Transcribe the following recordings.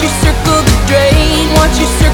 watch you circle the drain, watch you circle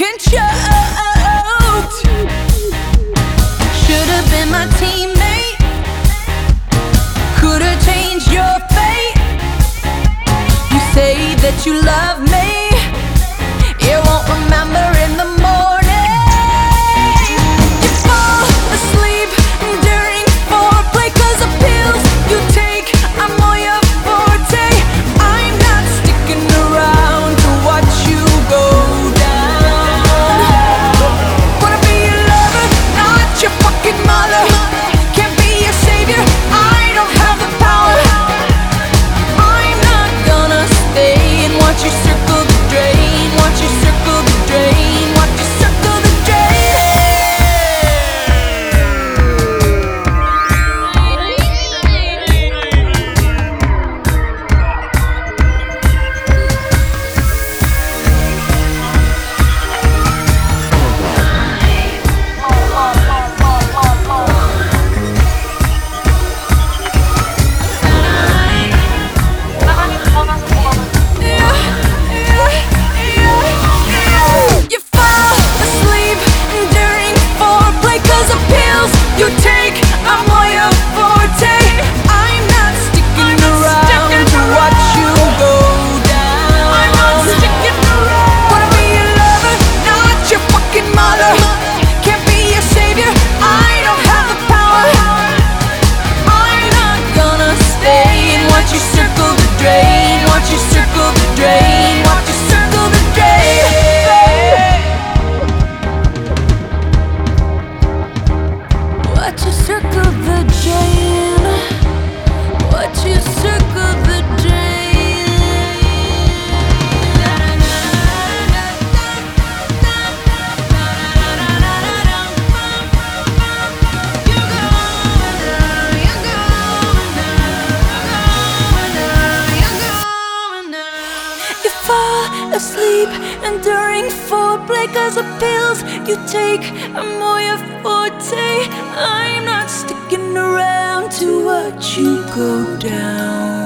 fucking choked. Should have been my teammate. Could have changed your fate. You say that you love me. Fall asleep. And during foreplay Cause the pills you take are more forte. I'm not sticking around to watch you go down